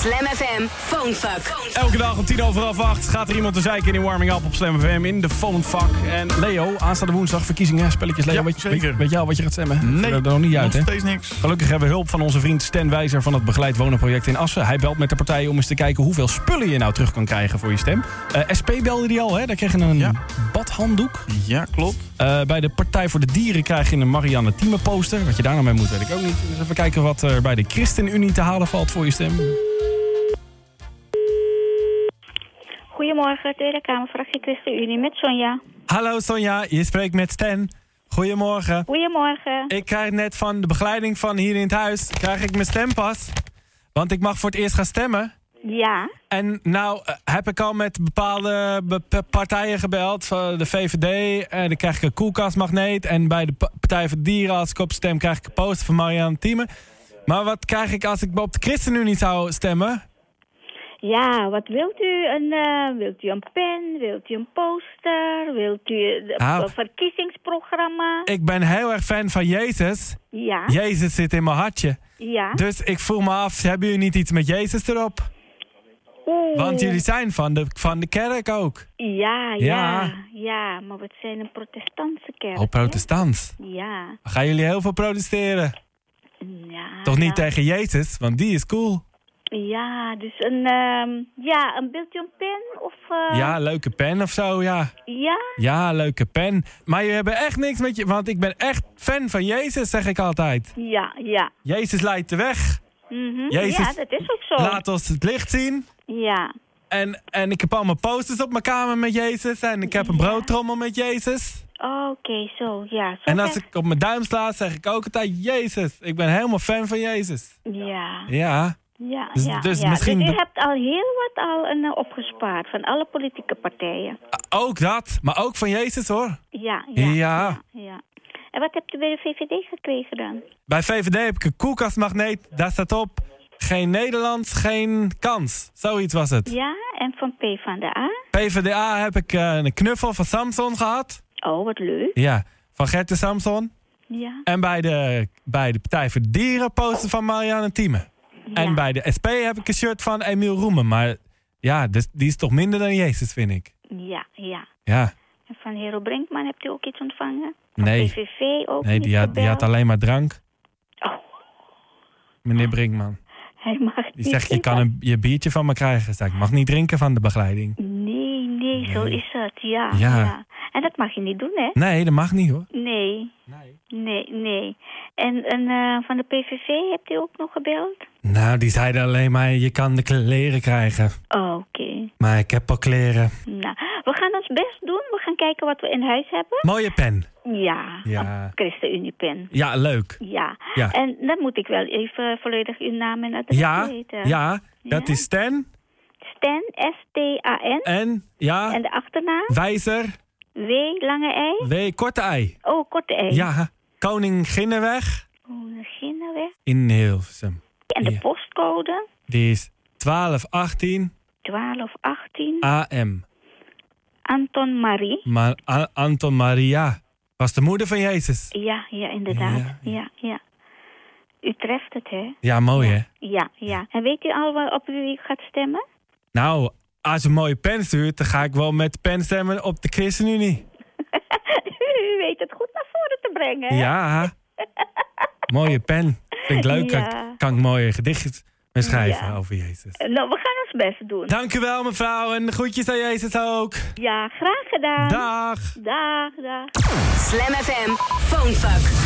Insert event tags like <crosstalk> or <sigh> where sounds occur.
Slam FM Phonefuck. Elke dag om tien over half acht gaat er iemand te zeiken in Warming Up op Slam FM in de Phonefuck. En Leo, aanstaande woensdag verkiezingen, spelletjes. Leo, Ja, weet, je, zeker. weet, al wat je gaat stemmen? Nee, Dat er nog niet uit, hè? steeds niks. Gelukkig hebben we hulp van onze vriend Stan Wijzer van het Begeleid Wonen project in Assen. Hij belt met de partij om eens te kijken hoeveel spullen je nou terug kan krijgen voor je stem. Eh, SP belde die al, hè? Daar kreeg je een Ja. badhanddoek. Ja, klopt. Eh, bij de Partij voor de Dieren krijg je een Marianne Thieme poster. Wat je daar nou mee moet, weet ik ook niet. Dus even kijken wat er bij de ChristenUnie te halen valt voor je stem. Goedemorgen, Tweede Kamer, fractie ChristenUnie met Sonja. Hallo Sonja, je spreekt met Stan. Goedemorgen. Goedemorgen. Ik krijg net van de begeleiding van hier in het huis krijg ik mijn stempas. Want ik mag voor het eerst gaan stemmen. Ja, En nou eh, heb ik al met bepaalde be- partijen gebeld. Van de VVD. En dan krijg ik een koelkastmagneet. En bij de Pa- Partij voor Dieren, als ik op stem, krijg ik een poster van Marianne Thieme. Maar wat krijg ik als ik op de ChristenUnie zou stemmen? Ja, wat wilt u? Een, eh, wilt u een pen? Wilt u een poster? Wilt u een een verkiezingsprogramma? Ik ben heel erg fan van Jezus. Ja, Jezus zit in mijn hartje. ja. Dus ik voel me af, hebben jullie niet iets met Jezus erop? Oeh. Want jullie zijn van de, van de kerk ook. Ja, Ja. ja, ja, maar we zijn een protestantse kerk. Oh, hè? protestants. Ja, Gaan jullie heel veel protesteren? ja. Toch niet ja. tegen Jezus, want die is cool. Ja, dus een, ehm, ja, een, u een pen? Of, eh, Ja, leuke pen of zo, ja. Ja? Ja, leuke pen. Maar je hebt echt niks met je... Want ik ben echt fan van Jezus, zeg ik altijd. Ja, ja. Jezus leidt de weg. Mhm. Jezus, Ja, dat is ook zo. Laat ons het licht zien. Ja. En, en ik heb allemaal posters op mijn kamer met Jezus. En ik heb een broodtrommel met Jezus. Oké, zo, ja. Zo En als ik op mijn duim sla, zeg ik ook altijd Jezus. Ik ben helemaal fan van Jezus. Ja, Ja. Ja, Dus- ja. dus ja. misschien- Dus u hebt al heel wat al eh, opgespaard van alle politieke partijen. Ook dat. Maar ook van Jezus hoor. Ja, ja. Ja. ja. En wat hebt u bij de VVD gekregen dan? Bij VVD heb ik een koelkastmagneet. Daar staat op. Geen Nederlands, geen kans. Zoiets was het. Ja, en van P van de A? PvdA heb ik eh, een knuffel van Samson gehad. Oh, wat leuk. Ja, van Gert Samson. Ja. En bij de, bij de Partij voor de Dieren poster van Marianne Thieme. En ja. bij de SP heb ik een shirt van Emiel Roemen. Maar ja, dus, die is toch minder dan Jezus, vind ik. Ja, ja. Ja, En van Hero Brinkman hebt u ook iets ontvangen? Van nee. PVV ook Nee, die had, die had alleen maar drank. Oh, Meneer Brinkman. hij mag Die niet zegt, je kan een, je biertje van me krijgen. Zeg, ik mag niet drinken van de begeleiding. Nee, nee, zo is het. Ja, Ja. ja. En dat mag je niet doen, hè? Nee, dat mag niet hoor. Nee, Nee. nee, nee. En, en eh, van de PVV hebt u ook nog gebeld? Nou, die zeiden alleen maar, je kan de kleren krijgen. Oh, Oké. Maar ik heb al kleren. Nou, we gaan ons best doen. We gaan kijken wat we in huis hebben. Mooie pen. Ja, Ja. ChristenUnie-pen. Ja, leuk. Ja. Ja. En dan moet ik wel even volledig uw naam en adres Ja, weten. ja, dat Ja? is Stan. Stan, S-T-A-N. En, ja, En de achternaam? Wijzer, W, lange ei. W, korte ei. Oh, korte ei. Ja, Koninginnenweg Oh, Gineweg. in Hilversum. En de Ja. postcode? Die is 1218 1218. AM. Anton Marie. Maar Anton Maria was de moeder van Jezus. Ja, ja, inderdaad. Ja, Ja, ja. ja. U treft het, hè? Ja, mooi hè? Ja, ja. En weet u al waar- op wie u gaat stemmen? Nou, als je een mooie pen stuurt, dan ga ik wel met pen stemmen op de ChristenUnie. <laughs> u weet het goed naar voren te brengen, hè? Ja, <laughs> mooie pen. Vind ik leuk. Ja. Kan ik mooie gedichtjes mee schrijven Ja. over Jezus. Nou, we gaan ons best doen. Dank u wel, mevrouw. En groetjes aan Jezus ook. Ja, graag gedaan. Dag. Dag, dag. Slam FM Phonefuck.